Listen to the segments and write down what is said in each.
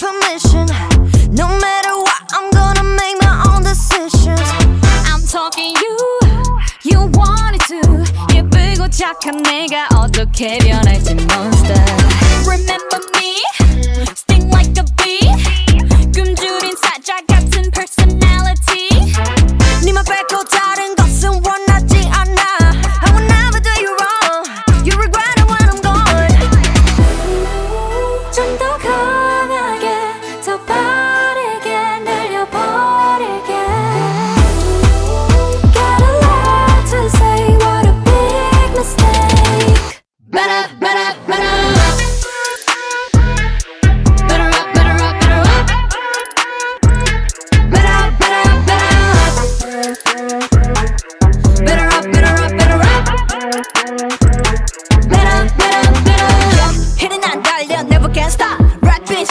permission. No matter what, I'm gonna make my own decisions. I'm talking you, you want it too. 예쁘고 착한 내가 어떻게 변할지 monster. Remember me, sting like a bee. 꿈줄인 사자 같은 personality. 니만 뺏고 다른 것은 원하지 않아. I will never do you wrong. You regret it when I'm gone. 좀더 가.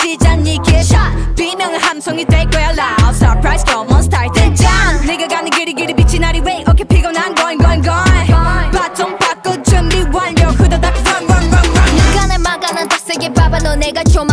시작 니게 샷 비명은 함성이 될 거야 loud surprise come on start 등장 네가 가는 길이 길이 빛이 나리 way okay 피곤한 going going going 바통 바꿔 준비 완료. 후다닥 run run run run. 누가 날 막아 난더 세게 봐봐 너 내가 좀